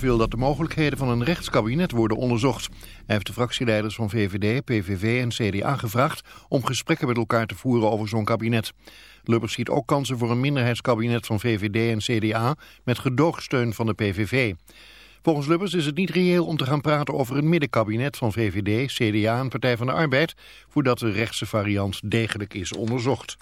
wil dat de mogelijkheden van een rechtskabinet worden onderzocht. Hij heeft de fractieleiders van VVD, PVV en CDA gevraagd om gesprekken met elkaar te voeren over zo'n kabinet. Lubbers ziet ook kansen voor een minderheidskabinet van VVD en CDA met gedoogsteun van de PVV. Volgens Lubbers is het niet reëel om te gaan praten over een middenkabinet van VVD, CDA en Partij van de Arbeid, voordat de rechtse variant degelijk is onderzocht.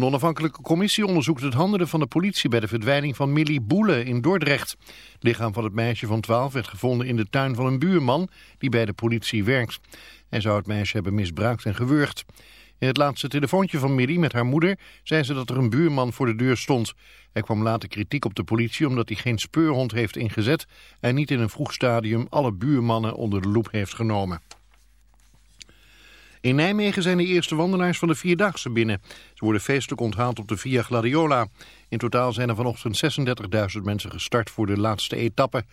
Een onafhankelijke commissie onderzoekt het handelen van de politie bij de verdwijning van Millie Boele in Dordrecht. Het lichaam van het meisje van 12 werd gevonden in de tuin van een buurman die bij de politie werkt. Hij zou het meisje hebben misbruikt en gewurgd. In het laatste telefoontje van Millie met haar moeder zei ze dat er een buurman voor de deur stond. Er kwam later kritiek op de politie omdat hij geen speurhond heeft ingezet en niet in een vroeg stadium alle buurmannen onder de loep heeft genomen. In Nijmegen zijn de eerste wandelaars van de Vierdaagse binnen. Ze worden feestelijk onthaald op de Via Gladiola. In totaal zijn er vanochtend 36.000 mensen gestart voor de laatste etappe.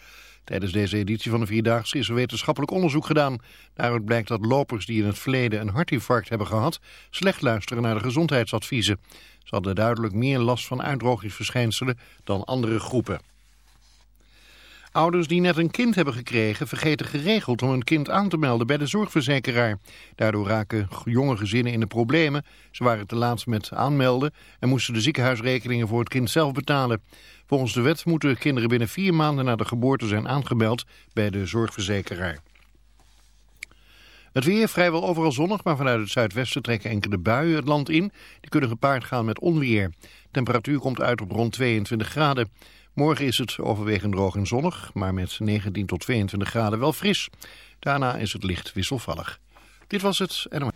Tijdens deze editie van de Vierdaagse is er wetenschappelijk onderzoek gedaan. Daaruit blijkt dat lopers die in het verleden een hartinfarct hebben gehad... slecht luisteren naar de gezondheidsadviezen. Ze hadden duidelijk meer last van uitdrogingsverschijnselen dan andere groepen. Ouders die net een kind hebben gekregen vergeten geregeld om hun kind aan te melden bij de zorgverzekeraar. Daardoor raken jonge gezinnen in de problemen. Ze waren te laat met aanmelden en moesten de ziekenhuisrekeningen voor het kind zelf betalen. Volgens de wet moeten kinderen binnen vier maanden na de geboorte zijn aangemeld bij de zorgverzekeraar. Het weer vrijwel overal zonnig, maar vanuit het zuidwesten trekken enkele buien het land in. Die kunnen gepaard gaan met onweer. Temperatuur komt uit op rond 22 graden. Morgen is het overwegend droog en zonnig, maar met 19 tot 22 graden wel fris. Daarna is het licht wisselvallig. Dit was het NOS.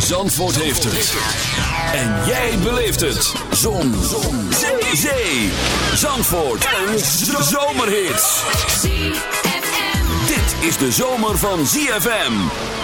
Zandvoort heeft het. En jij beleeft het. Zon. Zon. Zee. Zee. Zandvoort. Een zomerhit. Dit is de zomer van ZFM.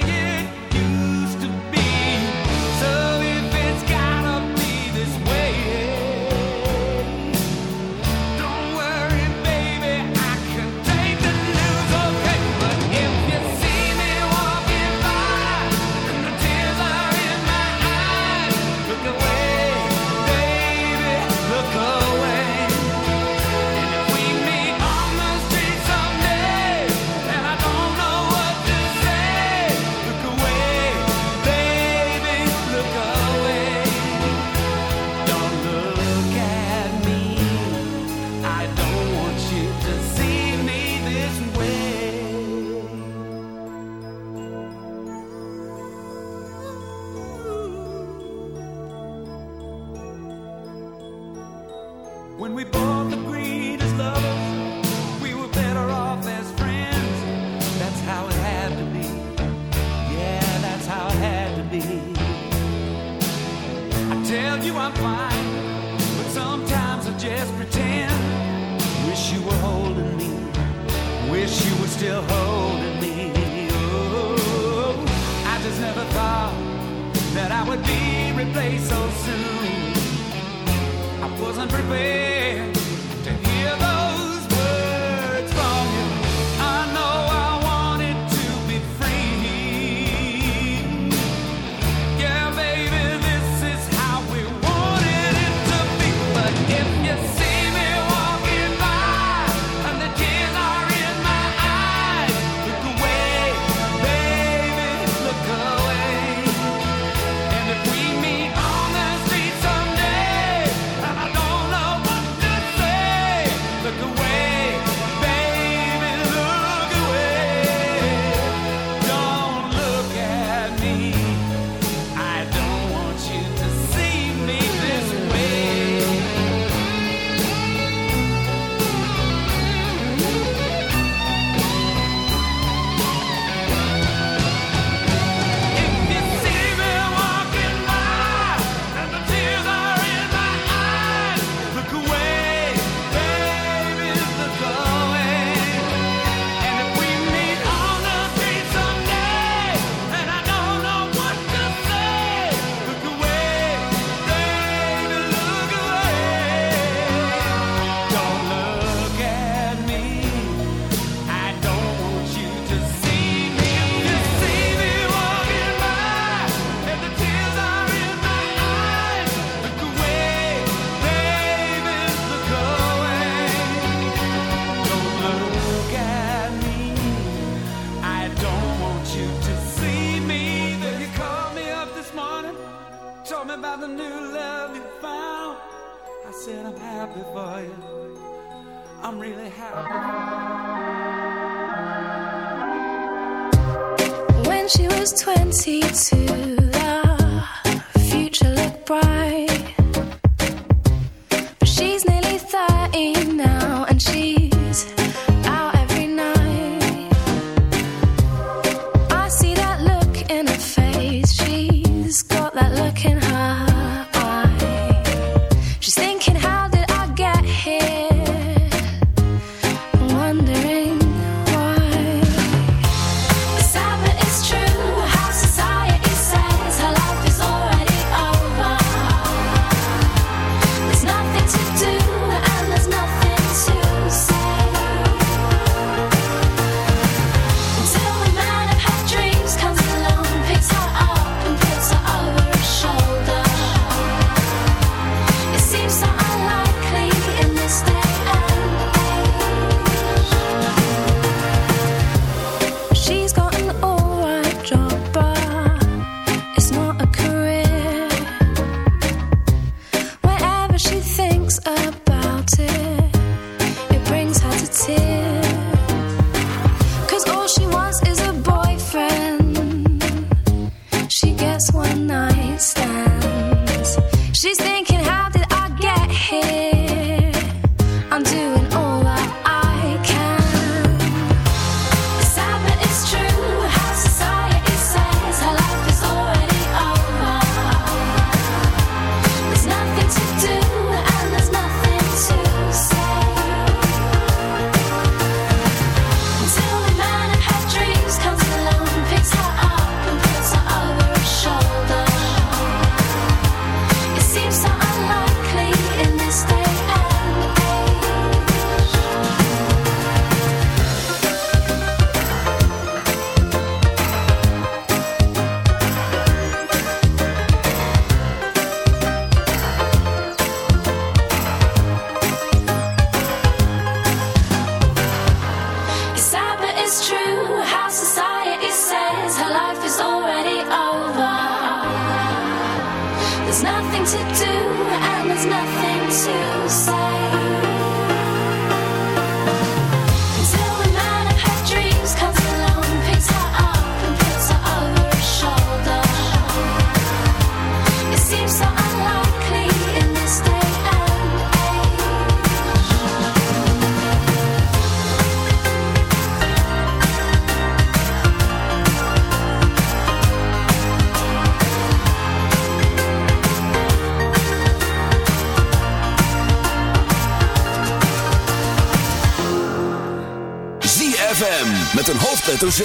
hoofdletter Z.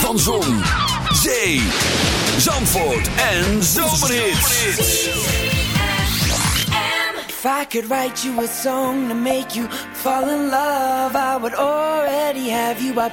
Van Zon, Zee, Zandvoort en Zomerhits. If I could write you a song to make you fall in love, I would already have you up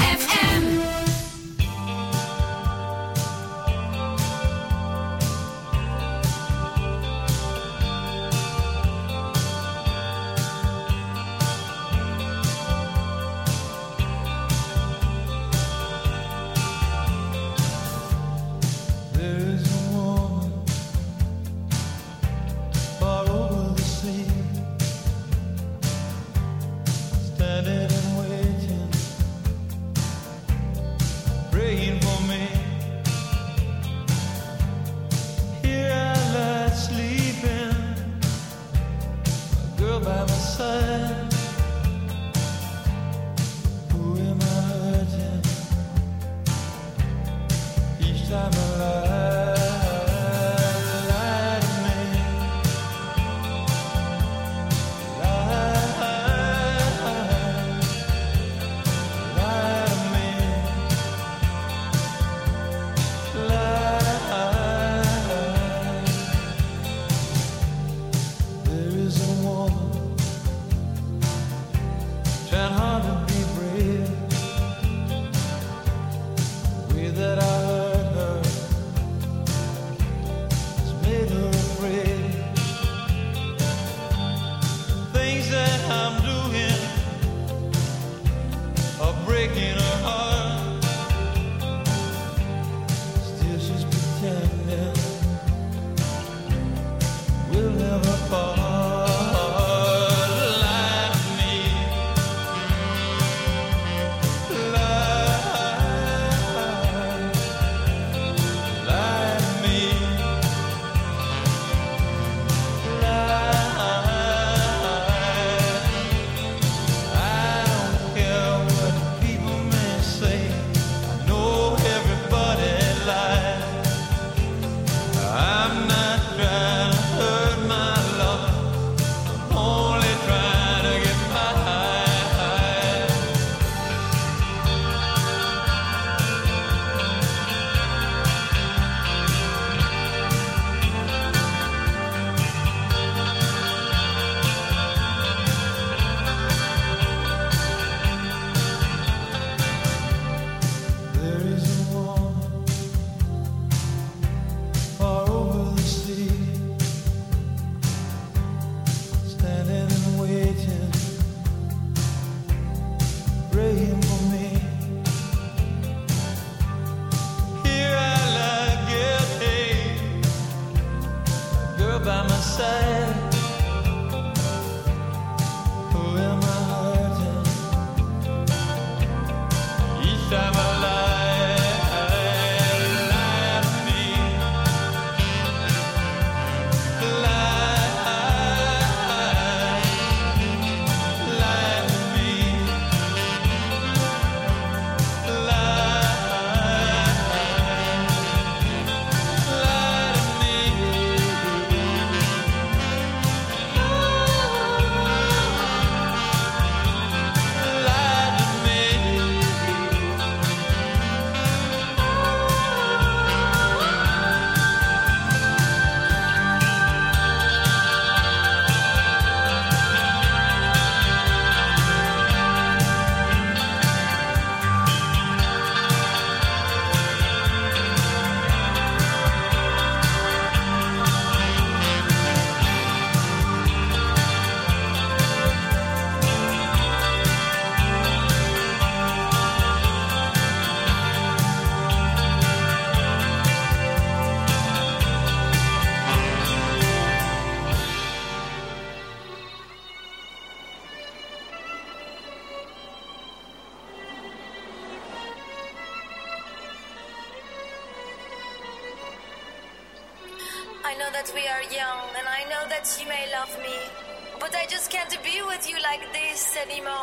animaux.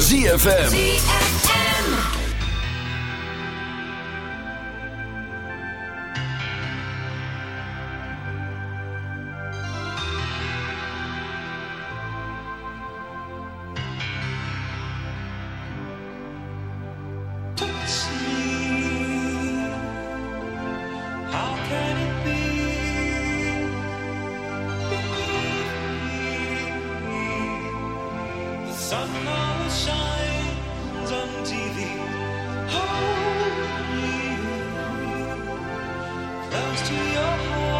ZFM. sun always shines on TV. Holy, close to your heart.